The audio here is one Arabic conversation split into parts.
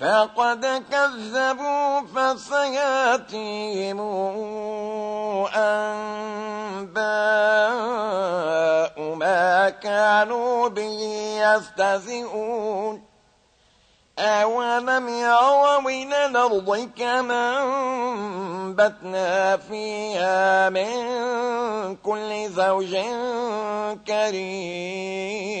فقد كذبوا فسياتيهم أنباء ما كانوا به يستهزئون أولم يروا إلى الأرض كما أنبتنا فيها من كل زوج كريم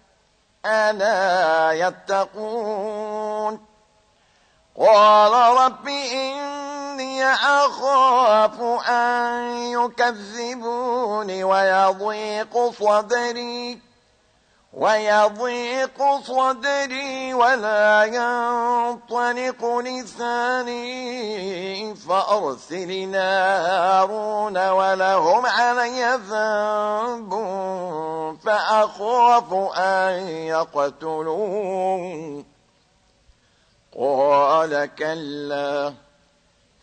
ألا يتقون قال رب إني أخاف أن يكذبون ويضيق صدري ويضيق صدري ولا ينطلق لساني فأرسلنا هارون ولهم علي ذنب فأخاف أن يقتلون قال كلا.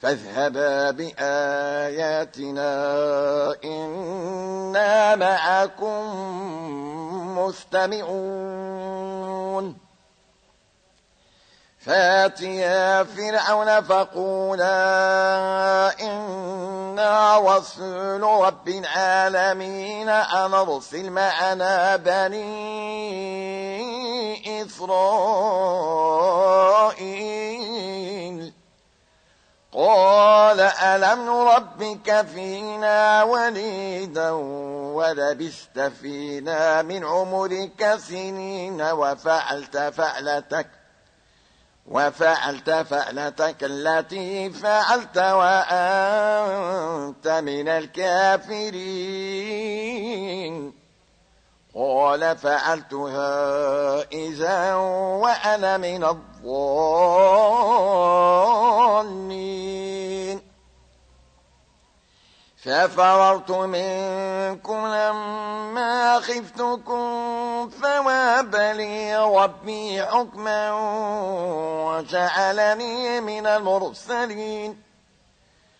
فاذهبا بآياتنا إنا معكم مستمعون. فاتيا فرعون فقولا إنا رسول رب العالمين أن ارسل معنا بني إسرائيل قال ألم نربك فينا وليدا ولبست فينا من عمرك سنين وفعلت فعلتك وفعلت فعلتك التي فعلت وأنت من الكافرين قال فعلتها إذا وأنا من الضالين. ففررت منكم لما خفتكم فواب لي ربي حكما وجعلني من المرسلين.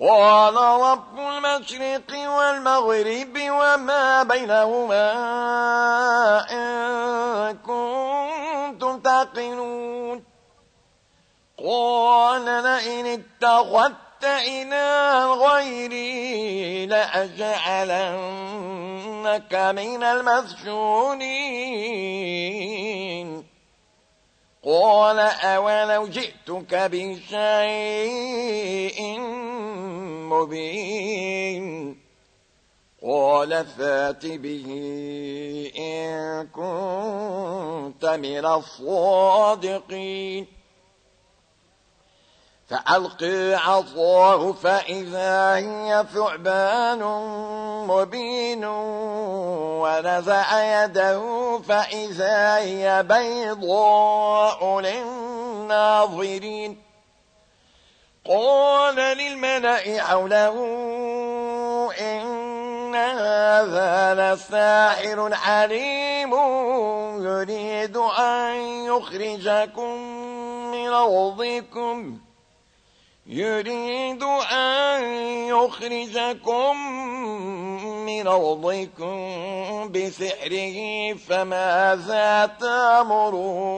قال رب المشرق والمغرب وما بينهما إن كنتم تعقلون. قال لئن اتخذت إلى غيري لأجعلنك من المسجونين. قال أولو جئتك بشيء مبين قال فات به إن كنت من الصادقين فألقي عصاه فإذا هي ثعبان مبين ونزع يده فإذا هي بيضاء للناظرين. قال للملأ حوله إن هذا لساحر عليم يريد أن يخرجكم من أرضكم. يريد أن يخرجكم من أرضكم بسحره فماذا تأمرون؟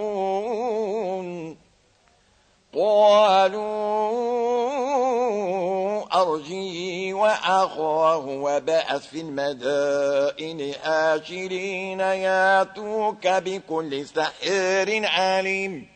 قالوا أرجي وأخاه وبعث في المدائن آشرين ياتوك بكل سحر عليم.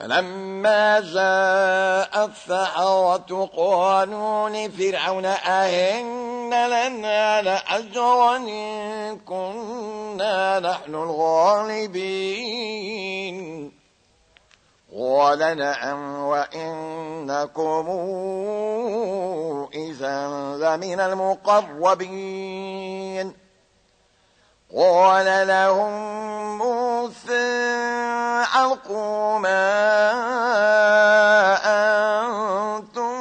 فلما جاء السحرة قالوا لفرعون أهن لنا لأجرا إن كنا نحن الغالبين قال نعم وإنكم إذا لمن المقربين قال لهم ألقوا ما أنتم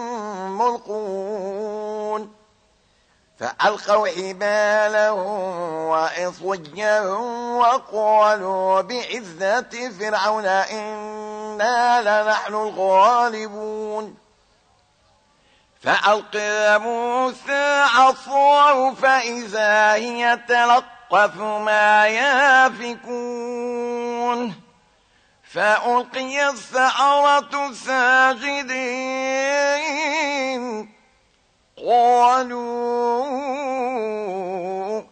ملقون فألقوا حبالهم وإصوجهم وقالوا بعزة فرعون إنا لنحن الغالبون فألقى موسى عصاه فإذا هي تلقف ما يافكون فألقي السحرة ساجدين. قالوا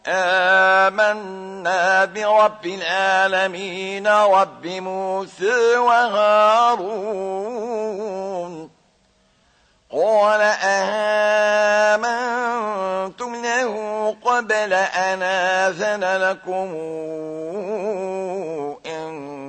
آمنا برب العالمين رب موسى وهارون. قال آمنتم له قبل أن آذن لكم؟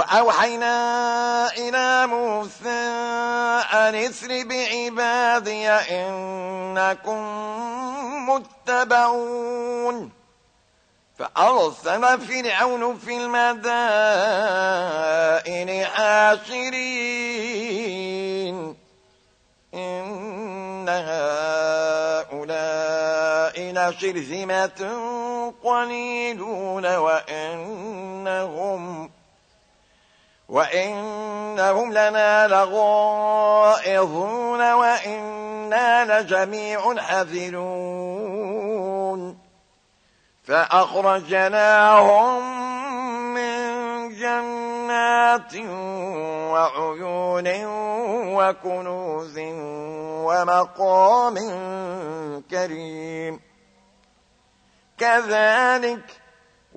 وأوحينا إلى موسى أن اسر بعبادي إنكم متبعون. فأرسل فرعون في المدائن حاشرين. إن هؤلاء لشرذمة قليلون وإنهم وإنهم لنا لغائظون وإنا لجميع حذرون فأخرجناهم من جنات وعيون وكنوز ومقام كريم كذلك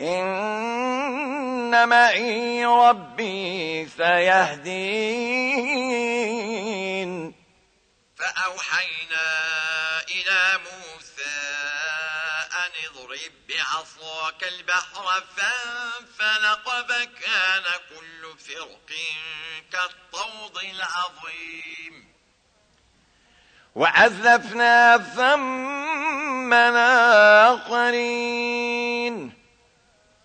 إن معي ربي سيهدين فأوحينا إلى موسى أن اضرب بعصاك البحر فانفلق فكان كل فرق كالطود العظيم وعزفنا ثم آخرين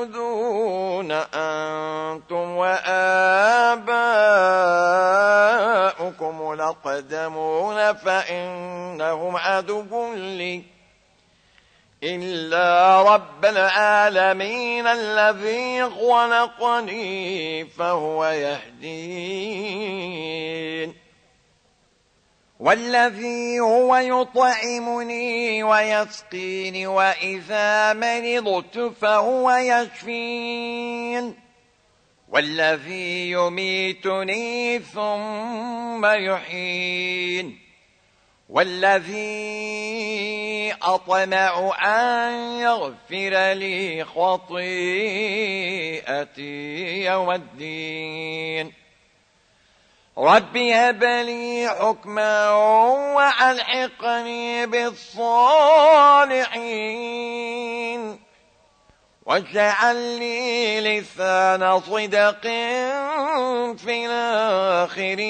تعبدون أنتم وآباؤكم لقدمون فإنهم عدو لي. إلا رب العالمين الذي خلقني فهو يهدين. والذي هو يطعمني ويسقيني وإذا مرضت فهو يشفين. والذي يميتني ثم يحين والذي أطمع أن يغفر لي خطيئتي يوم الدين. رب هب لي حكما وألحقني بالصالحين واجعل لي لسان صدق في الآخرين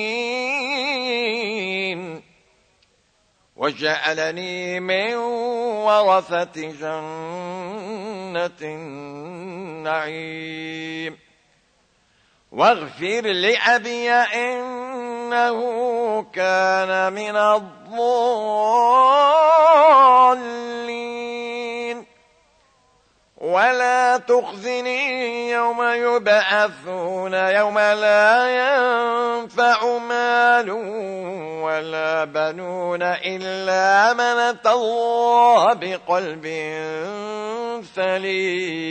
وجعلني من ورثة جنة النعيم واغفر لأبي إنه كان من الضالين. ولا تخزني يوم يبعثون يوم لا ينفع مال ولا بنون إلا من الله بقلب سليم.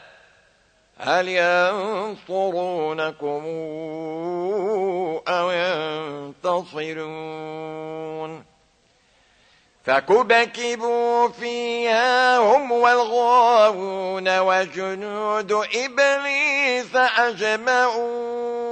هل ينصرونكم أو ينتصرون؟ فكبكبوا فيها هم والغاوون وجنود إبليس أجمعون.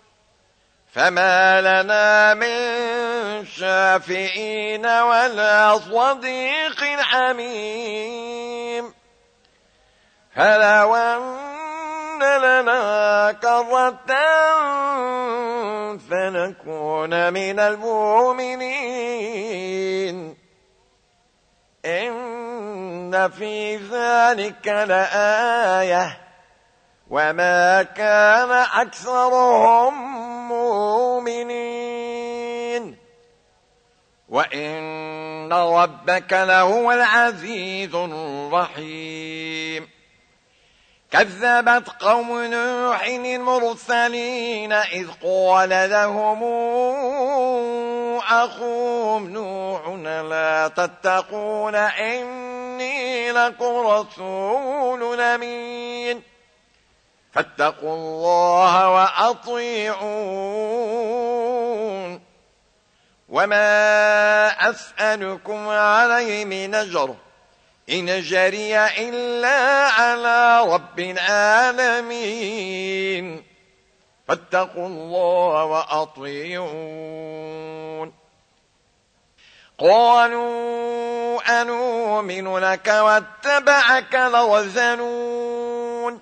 فما لنا من شافئين ولا صديق حميم فلو أن لنا كرة فنكون من المؤمنين إن في ذلك لآية وما كان أكثرهم مؤمنين وإن ربك لهو العزيز الرحيم كذبت قوم نوح المرسلين إذ قال لهم أخوهم نوح لا تتقون إني لكم رسول أمين فاتقوا الله وأطيعون. وما أسألكم عليه من أجر إن جري إلا على رب العالمين. فاتقوا الله وأطيعون. قالوا أنؤمن لك واتبعك لوزنون.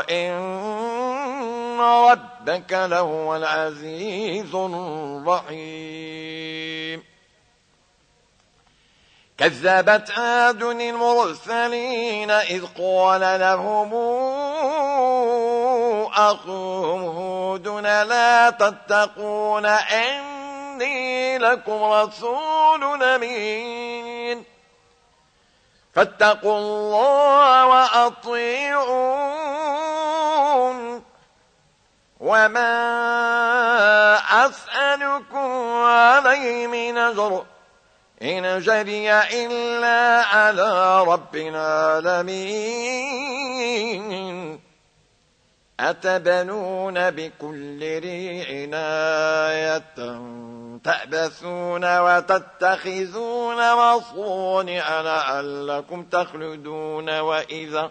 وإن ربك لهو العزيز الرحيم كذبت عاد المرسلين إذ قال لهم أخوهم هود لا تتقون إني لكم رسول أمين فاتقوا الله وأطيعون وما أسألكم عليه من أجر إن جري إلا على رب العالمين أتبنون بكل ريع آية تأبثون وتتخذون مصونع لعلكم تخلدون وإذا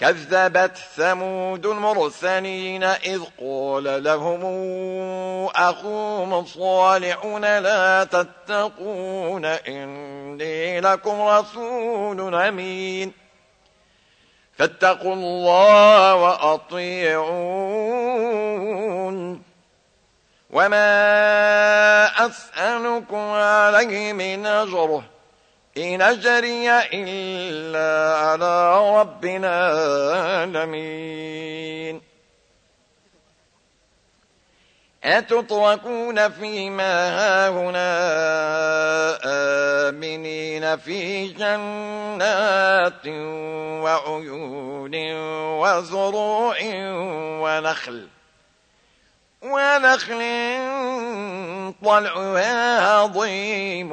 كذبت ثمود المرسلين إذ قال لهم أخوهم صالح لا تتقون إني لكم رسول أمين. فاتقوا الله وأطيعون. وما أسألكم عليه من أجره إن أجري إلا على رب العالمين أتتركون فيما هاهنا آمنين في جنات وعيون وزروع ونخل. ونخل طلعها عظيم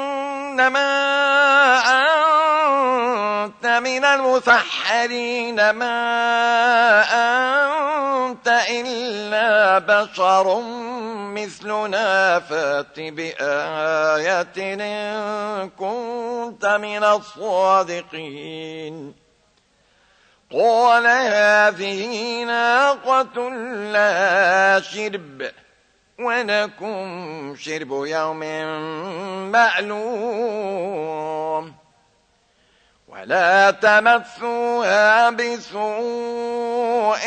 إنما أنت من المسحرين ما أنت إلا بشر مثلنا فات بآية إن كنت من الصادقين. قال هذه ناقة لا شرب. ولكم شرب يوم معلوم. ولا تمسوها بسوء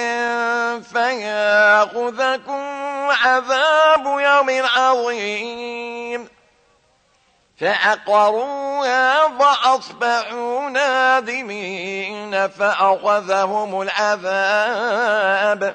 فيأخذكم عذاب يوم عظيم. فأقروها فأصبحوا نادمين فأخذهم العذاب.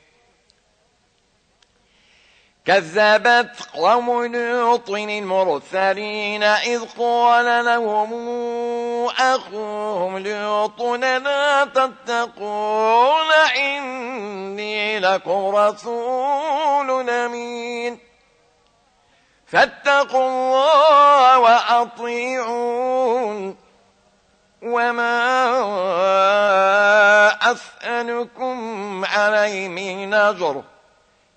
كذبت قوم لوط المرسلين إذ قال لهم أخوهم لوط لا تتقون إني لكم رسول أمين فاتقوا الله وأطيعون وما أسألكم عليه من أجر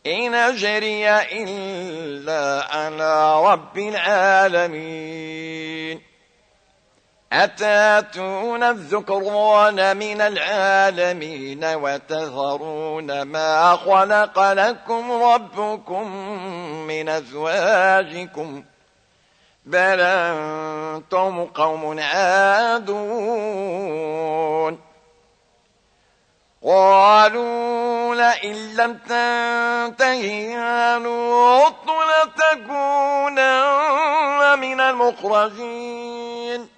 إن أجري إلا على رب العالمين أتاتون الذكران من العالمين وتذرون ما خلق لكم ربكم من أزواجكم بل أنتم قوم عادون قالوا لئن لم تنتهي يا لوط لتكونن من المخرجين.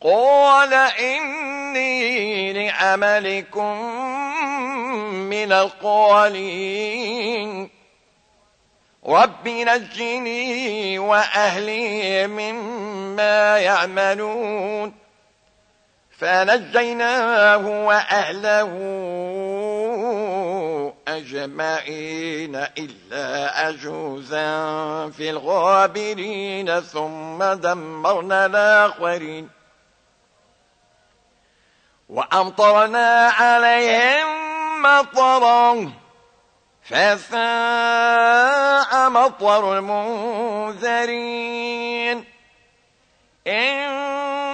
قال إني لعملكم من القالين. رب نجني وأهلي مما يعملون. فنجيناه وأهله أجمعين إلا عجوزا في الغابرين ثم دمرنا الآخرين وأمطرنا عليهم مطرا فساء مطر المنذرين إن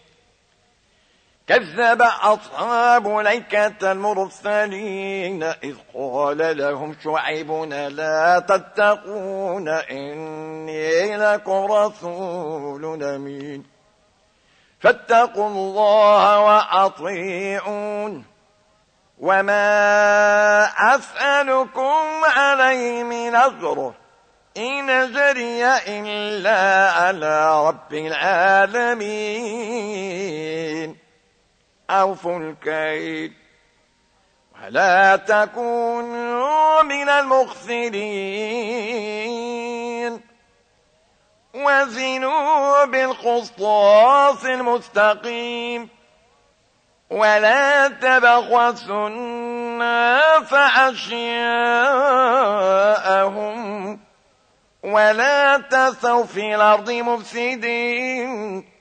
كذب أصحاب ليكة المرسلين إذ قال لهم شعيبنا لا تتقون إني لكم رسول أمين. فاتقوا الله وأطيعون. وما أسألكم عليه من أجر. إن جري إلا على رب العالمين. أوفوا الكيل ولا تكونوا من المخسرين. وزنوا بالقسطاس المستقيم. ولا تبخسوا الناس أشياءهم. ولا تسوا في الأرض مفسدين.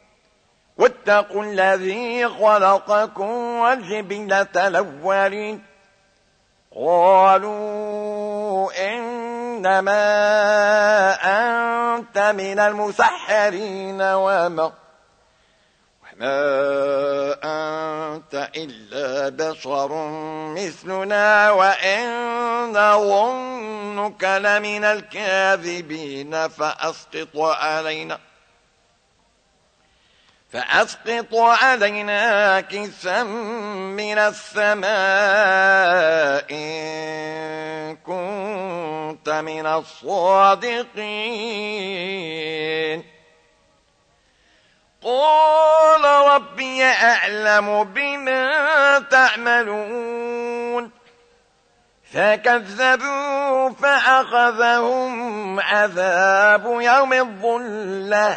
واتقوا الذي خلقكم والجبلة الأولين قالوا إنما أنت من المسحرين وما وما أنت إلا بشر مثلنا وإن نظنك لمن الكاذبين فأسقط علينا. فأسقط علينا كسا من السماء إن كنت من الصادقين. قال ربي أعلم بما تعملون. فكذبوا فأخذهم عذاب يوم الظلة.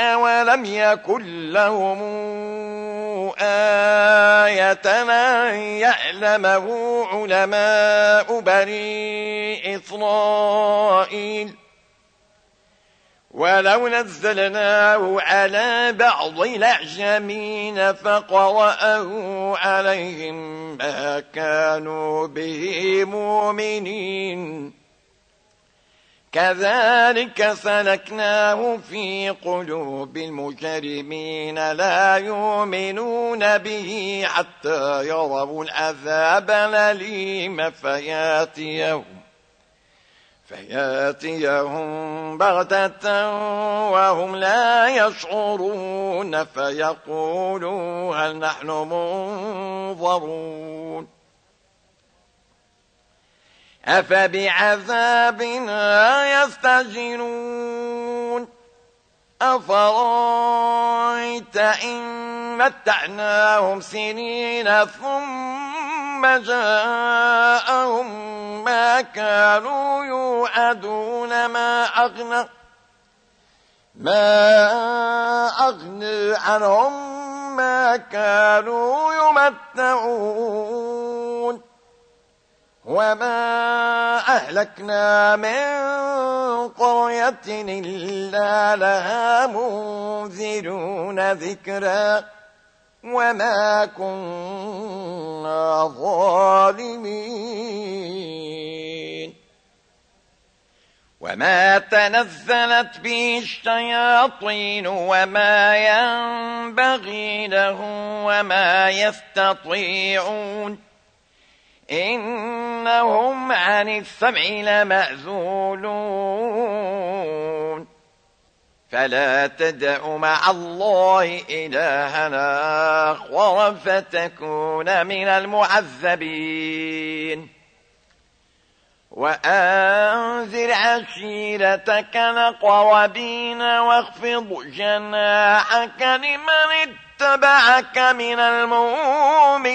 أولم يكن لهم آية أن يعلمه علماء بني إسرائيل ولو نزلناه على بعض الأعجمين فقرأه عليهم ما كانوا به مؤمنين كذلك سلكناه في قلوب المجرمين لا يؤمنون به حتى يروا العذاب الأليم فياتيهم فياتيهم بغتة وهم لا يشعرون فيقولوا هل نحن منظرون أفبعذابنا يستجنون أفرأيت إن متعناهم سنين ثم جاءهم ما كانوا يوعدون ما أغنى ما أغنى عنهم ما كانوا يمتعون. وما أهلكنا من قرية إلا لها منذرون ذكرا وما كنا ظالمين وما تنزلت به الشياطين وما ينبغي له وما يستطيعون إنهم عن السمع لمأذولون. فلا تدع مع الله إلهنا آخر فتكون من المعذبين. وأنذر عشيرتك نقربين واخفض جناحك لمن اتبعك من المؤمنين.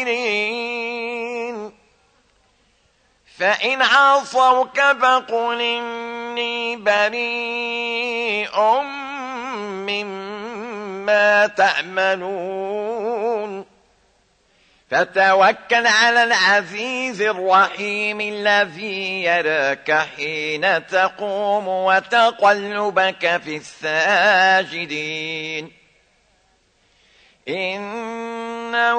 فإن عصوك فقل إني بريء مما تأمنون فتوكل على العزيز الرحيم الذي يراك حين تقوم وتقلبك في الساجدين. إنه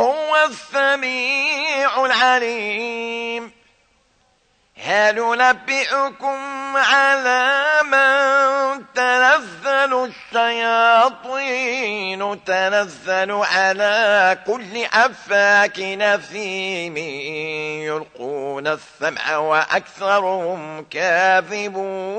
هو السميع العليم. هل نبئكم على من تنزل الشياطين تنزل على كل أفاك نثيم يلقون السمع وأكثرهم كاذبون.